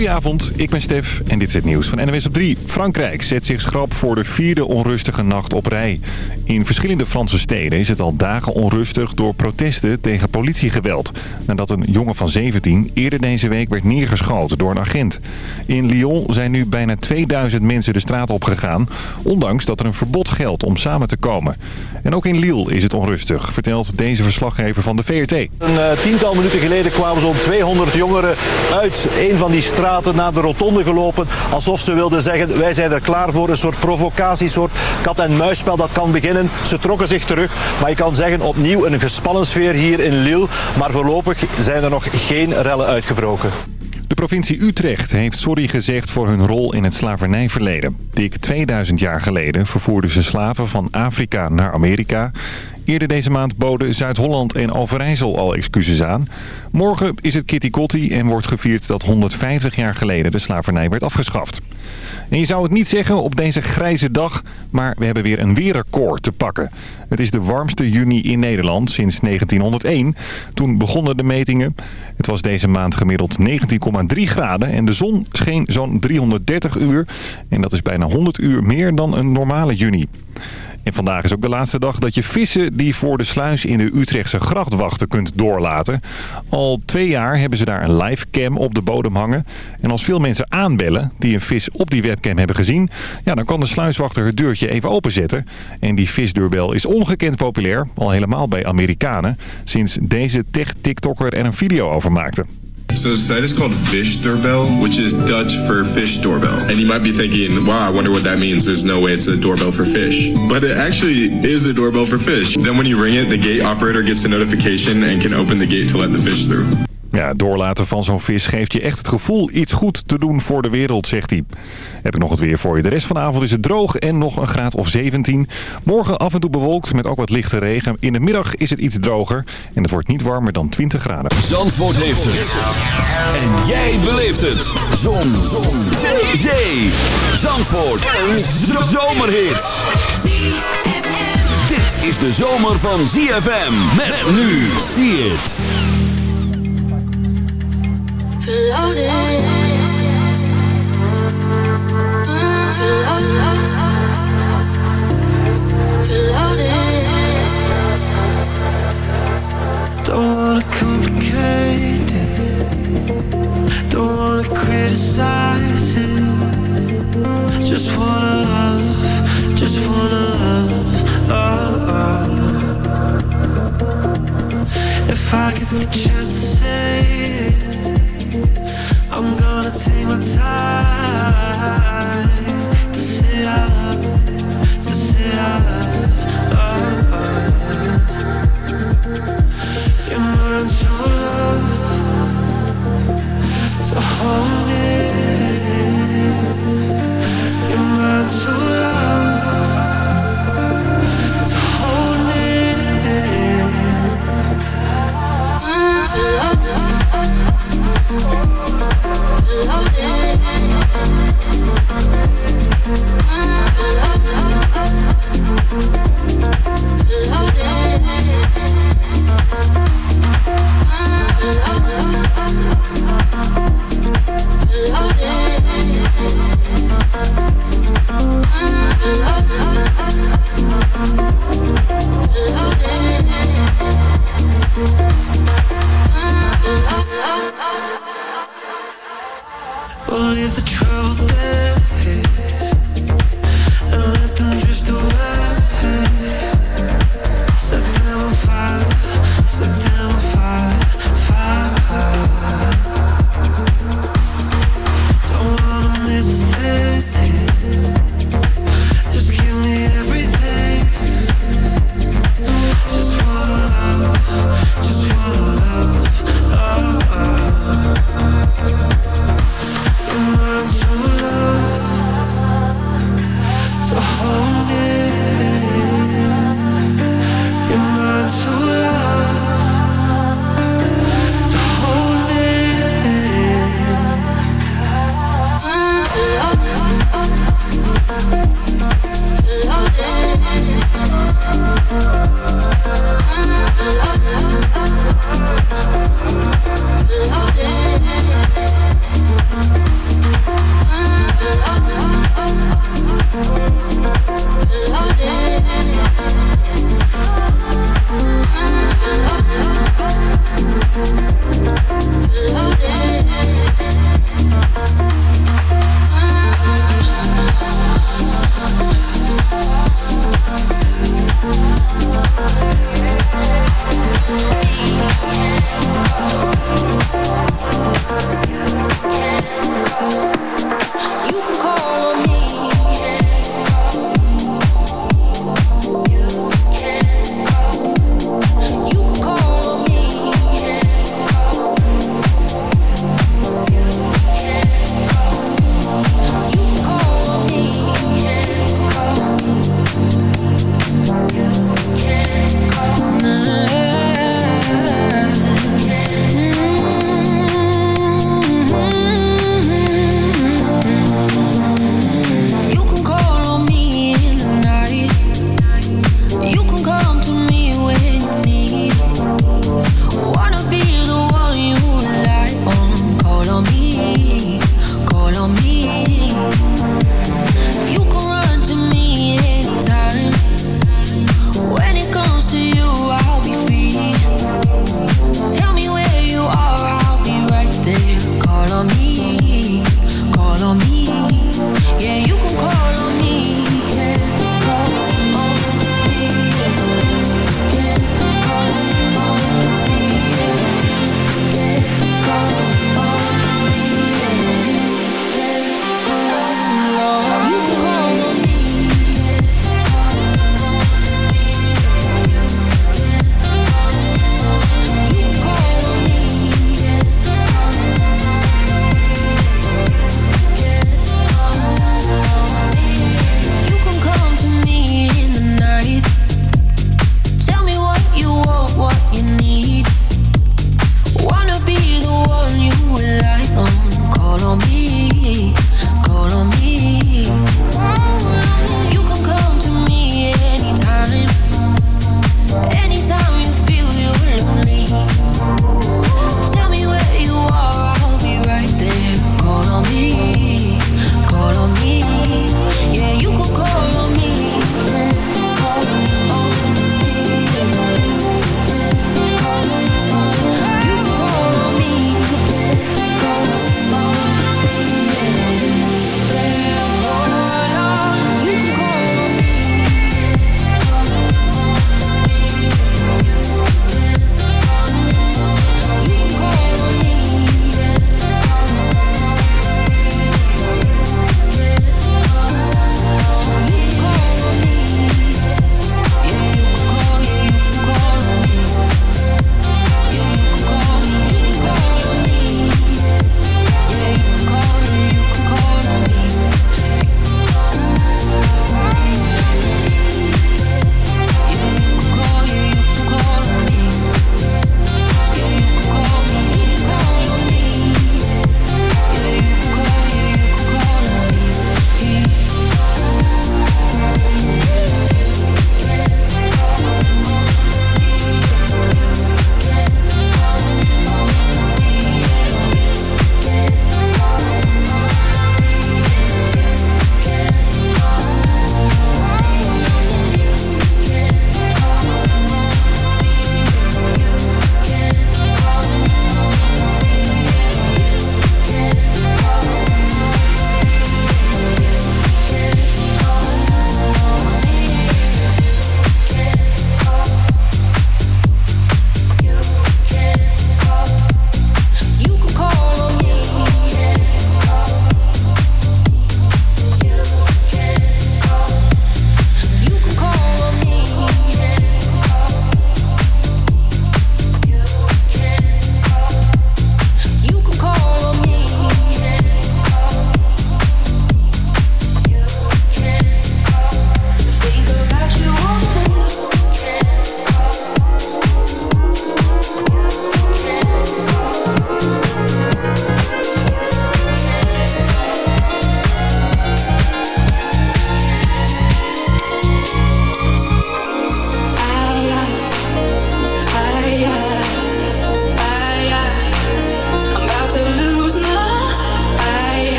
Goedenavond, ik ben Stef en dit is het nieuws van NWS op 3. Frankrijk zet zich schrap voor de vierde onrustige nacht op rij. In verschillende Franse steden is het al dagen onrustig door protesten tegen politiegeweld. Nadat een jongen van 17 eerder deze week werd neergeschoten door een agent. In Lyon zijn nu bijna 2000 mensen de straat opgegaan, ondanks dat er een verbod geldt om samen te komen. En ook in Lille is het onrustig, vertelt deze verslaggever van de VRT. Een uh, tiental minuten geleden kwamen zo'n 200 jongeren uit een van die straten naar de rotonde gelopen. Alsof ze wilden zeggen, wij zijn er klaar voor. Een soort provocatie, soort kat-en-muisspel dat kan beginnen. Ze trokken zich terug. Maar je kan zeggen, opnieuw een gespannen sfeer hier in Lille. Maar voorlopig zijn er nog geen rellen uitgebroken. De provincie Utrecht heeft sorry gezegd voor hun rol in het slavernijverleden. Dik 2000 jaar geleden vervoerden ze slaven van Afrika naar Amerika. Eerder deze maand boden Zuid-Holland en Overijssel al excuses aan. Morgen is het Kitty Kotti en wordt gevierd dat 150 jaar geleden de slavernij werd afgeschaft. En je zou het niet zeggen op deze grijze dag, maar we hebben weer een weerrecord te pakken. Het is de warmste juni in Nederland sinds 1901. Toen begonnen de metingen. Het was deze maand gemiddeld 19,3 graden en de zon scheen zo'n 330 uur. En dat is bijna 100 uur meer dan een normale juni. En vandaag is ook de laatste dag dat je vissen die voor de sluis in de Utrechtse gracht wachten kunt doorlaten. Al twee jaar hebben ze daar een livecam op de bodem hangen. En als veel mensen aanbellen die een vis op die webcam hebben gezien... Ja, dan kan de sluiswachter het deurtje even openzetten. En die visdeurbel is ongekend populair, al helemaal bij Amerikanen... sinds deze tech-tiktokker er een video over maakte. So the site is called Fish Doorbell, which is Dutch for fish doorbell. And you might be thinking, wow, I wonder what that means. There's no way it's a doorbell for fish. But it actually is a doorbell for fish. Then when you ring it, the gate operator gets a notification and can open the gate to let the fish through. Ja, doorlaten van zo'n vis geeft je echt het gevoel iets goed te doen voor de wereld, zegt hij. Heb ik nog het weer voor je. De rest van de avond is het droog en nog een graad of 17. Morgen af en toe bewolkt met ook wat lichte regen. In de middag is het iets droger en het wordt niet warmer dan 20 graden. Zandvoort heeft het. En jij beleeft het. Zon. Zon. Zee. Zee. Zandvoort. Een zomerhit. Dit is de zomer van ZFM. Met nu. See it. If I get the chance to say it, I'm gonna take my time to say I to say I oh. You're so to hold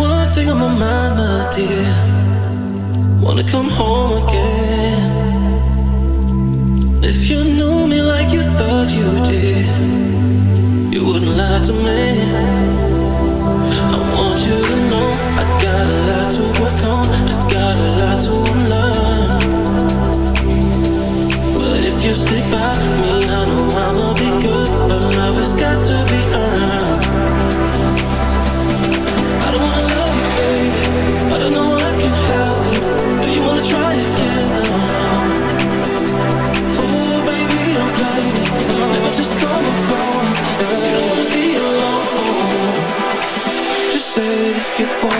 one thing on my mind, my dear. Wanna come home again. If you knew me like you thought you did, you wouldn't lie to me. you for